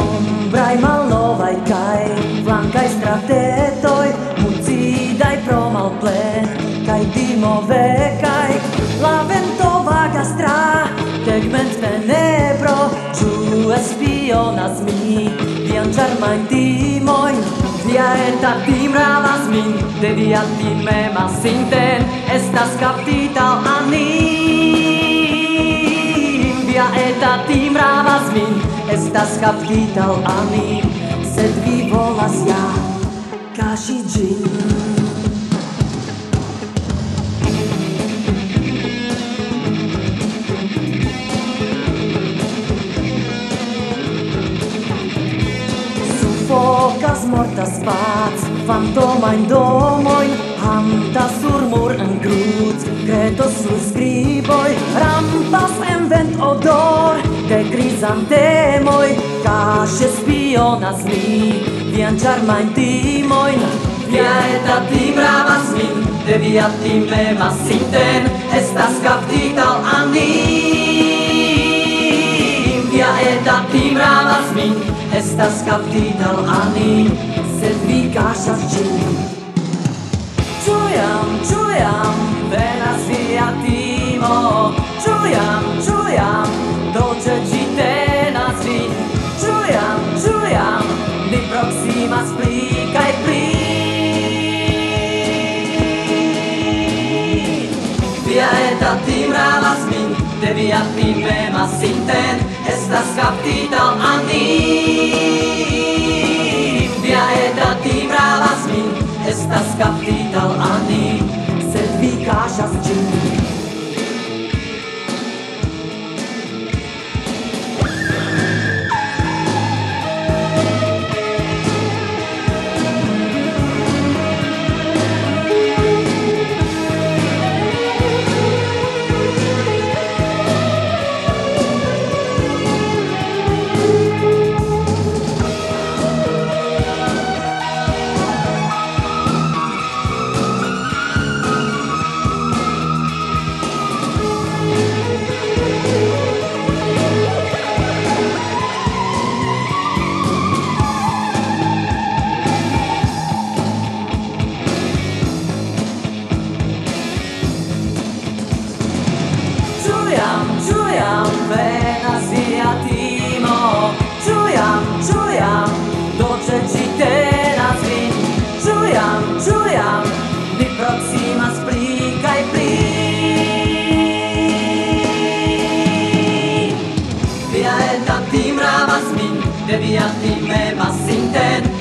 Ongraj malovaj, kaj, vlankaj strate muci daj promal ple, kaj dimove kaj, laventova ga. main timoi Via eta tim ravas min De via tim emas sinten Estas captita anim. Via eta tim ravas min Estas captita anim. Sed vi volas ja Kaŝi ĝin fantomajn domojn hanta sur mur en grut credo sur scriboi. Rampas en vent odor De krizantemoj Kaŝe spionas mi Vian ĉarmajn timojn Via eta ti bravas min De via timema sinten Estas captita al anim. Via eta ti bravas min Estas captita al anim. sedwika szafczyni. Czujam, czujam, teraz ja timo, czujam, czujam, doce ci te nazwi. Czujam, czujam, di proxima splikaj e pli. Via eta timravas min, te via timema sinten, estas kaptita anin. kapitál Anna. čujam venazija timo. Čujam, čujam, dočeći te nazvim Čujam, čujam, di proxima splikaj pli Via eta tim ramas min, via me masinten